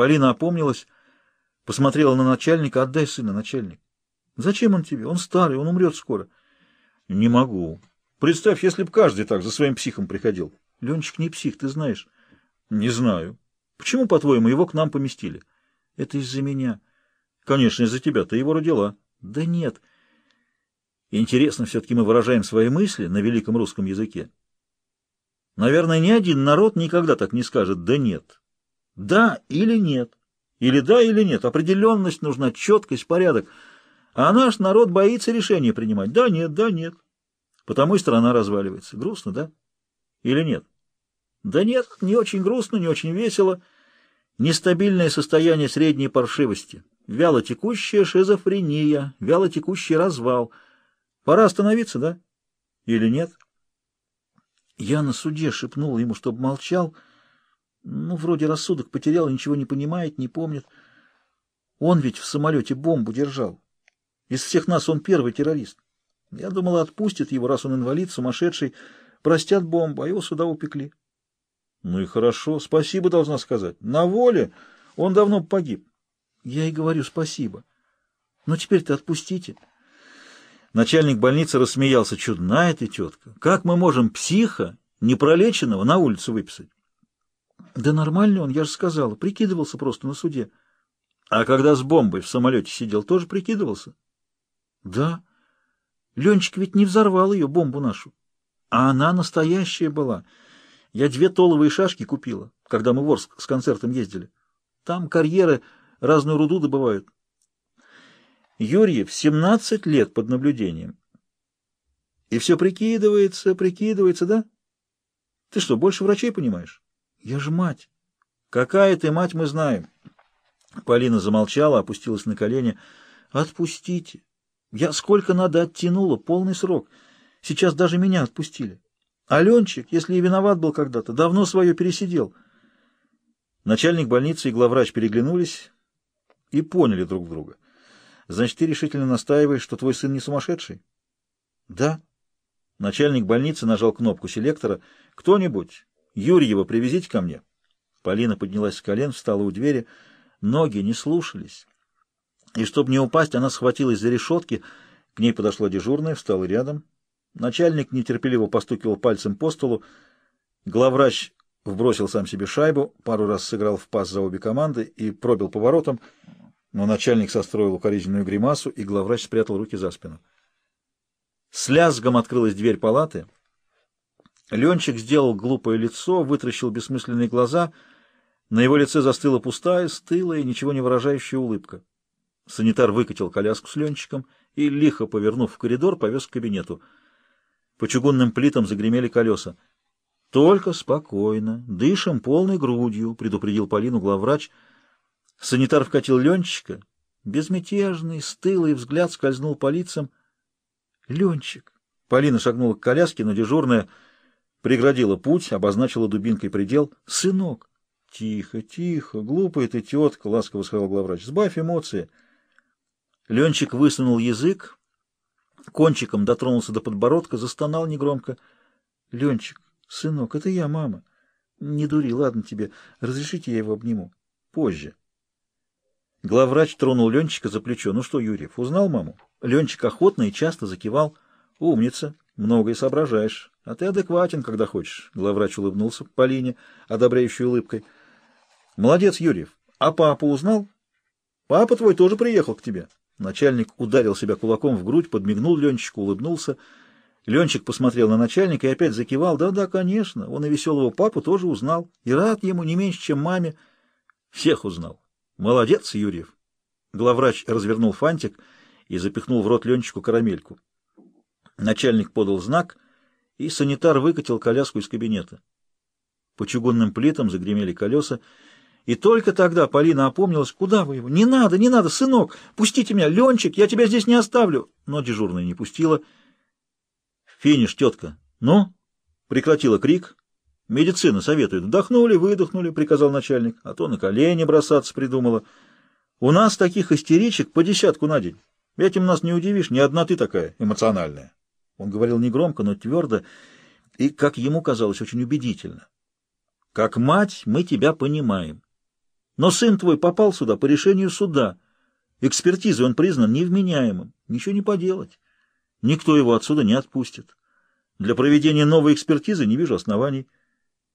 Полина опомнилась, посмотрела на начальника. «Отдай сына, начальник». «Зачем он тебе? Он старый, он умрет скоро». «Не могу. Представь, если б каждый так за своим психом приходил». «Ленчик не псих, ты знаешь». «Не знаю. Почему, по-твоему, его к нам поместили?» «Это из-за меня». «Конечно, из-за тебя. Ты его родила». «Да нет». Интересно, все-таки мы выражаем свои мысли на великом русском языке. Наверное, ни один народ никогда так не скажет «да нет». Да или нет. Или да, или нет. Определенность нужна, четкость, порядок. А наш народ боится решения принимать. Да, нет, да, нет. Потому и страна разваливается. Грустно, да? Или нет? Да нет, не очень грустно, не очень весело. Нестабильное состояние средней паршивости. Вялотекущая шизофрения, вялотекущий развал. Пора остановиться, да? Или нет? Я на суде шепнул ему, чтобы молчал, — ну, вроде рассудок потерял, ничего не понимает, не помнит. Он ведь в самолете бомбу держал. Из всех нас он первый террорист. Я думала, отпустят его, раз он инвалид, сумасшедший, простят бомбу, а его сюда упекли. Ну и хорошо, спасибо должна сказать. На воле он давно погиб. Я и говорю спасибо. Но теперь-то отпустите. Начальник больницы рассмеялся. Чудная ты тетка. Как мы можем психа, непролеченного, на улицу выписать? Да нормальный он, я же сказала. Прикидывался просто на суде. А когда с бомбой в самолете сидел, тоже прикидывался? Да. Ленчик ведь не взорвал ее, бомбу нашу. А она настоящая была. Я две толовые шашки купила, когда мы в Орск с концертом ездили. Там карьеры разную руду добывают. Юрьев 17 лет под наблюдением. И все прикидывается, прикидывается, да? Ты что, больше врачей понимаешь? Я же мать. Какая ты мать, мы знаем. Полина замолчала, опустилась на колени. Отпустите. Я сколько надо оттянула, полный срок. Сейчас даже меня отпустили. Аленчик, если и виноват был когда-то, давно свое пересидел. Начальник больницы и главврач переглянулись и поняли друг друга. Значит, ты решительно настаиваешь, что твой сын не сумасшедший? Да. Начальник больницы нажал кнопку селектора. Кто-нибудь Юрьева привезите ко мне. Полина поднялась с колен, встала у двери. Ноги не слушались. И чтобы не упасть, она схватилась за решетки. К ней подошла дежурная, встала рядом. Начальник нетерпеливо постукивал пальцем по столу. Главврач вбросил сам себе шайбу, пару раз сыграл в пас за обе команды и пробил поворотом, но начальник состроил укоризненную гримасу, и главврач спрятал руки за спину. С лязгом открылась дверь палаты — Ленчик сделал глупое лицо, вытращил бессмысленные глаза. На его лице застыла пустая, стылая, ничего не выражающая улыбка. Санитар выкатил коляску с Ленчиком и, лихо повернув в коридор, повез к кабинету. По чугунным плитам загремели колеса. — Только спокойно, дышим полной грудью, — предупредил Полину главврач. Санитар вкатил Ленчика. Безмятежный, стылый взгляд скользнул по лицам. — Ленчик! Полина шагнула к коляске, но дежурная — преградила путь, обозначила дубинкой предел. «Сынок!» «Тихо, тихо, глупая ты тетка», — ласково сказал главврач. «Сбавь эмоции». Ленчик высунул язык, кончиком дотронулся до подбородка, застонал негромко. «Ленчик, сынок, это я, мама. Не дури, ладно тебе. Разрешите я его обниму? Позже». Главврач тронул Ленчика за плечо. «Ну что, Юрьев, узнал маму?» Ленчик охотно и часто закивал. «Умница, многое соображаешь». А ты адекватен, когда хочешь. Главврач улыбнулся Полине, одобряющей улыбкой. Молодец, Юрьев. А папа узнал? Папа твой тоже приехал к тебе. Начальник ударил себя кулаком в грудь, подмигнул Ленчику, улыбнулся. Ленчик посмотрел на начальника и опять закивал. Да-да, конечно, он и веселого папу тоже узнал. И рад ему не меньше, чем маме. Всех узнал. Молодец, Юрьев. Главврач развернул фантик и запихнул в рот Ленчику карамельку. Начальник подал знак — и санитар выкатил коляску из кабинета. По чугунным плитам загремели колеса, и только тогда Полина опомнилась, куда вы его? Не надо, не надо, сынок, пустите меня, Ленчик, я тебя здесь не оставлю. Но дежурная не пустила. Финиш, тетка. Ну? Прекратила крик. Медицина советует. Вдохнули, выдохнули, приказал начальник, а то на колени бросаться придумала. У нас таких истеричек по десятку на день. Этим нас не удивишь, ни одна ты такая эмоциональная. Он говорил негромко, но твердо и, как ему казалось, очень убедительно. «Как мать мы тебя понимаем. Но сын твой попал сюда по решению суда. Экспертизой он признан невменяемым. Ничего не поделать. Никто его отсюда не отпустит. Для проведения новой экспертизы не вижу оснований.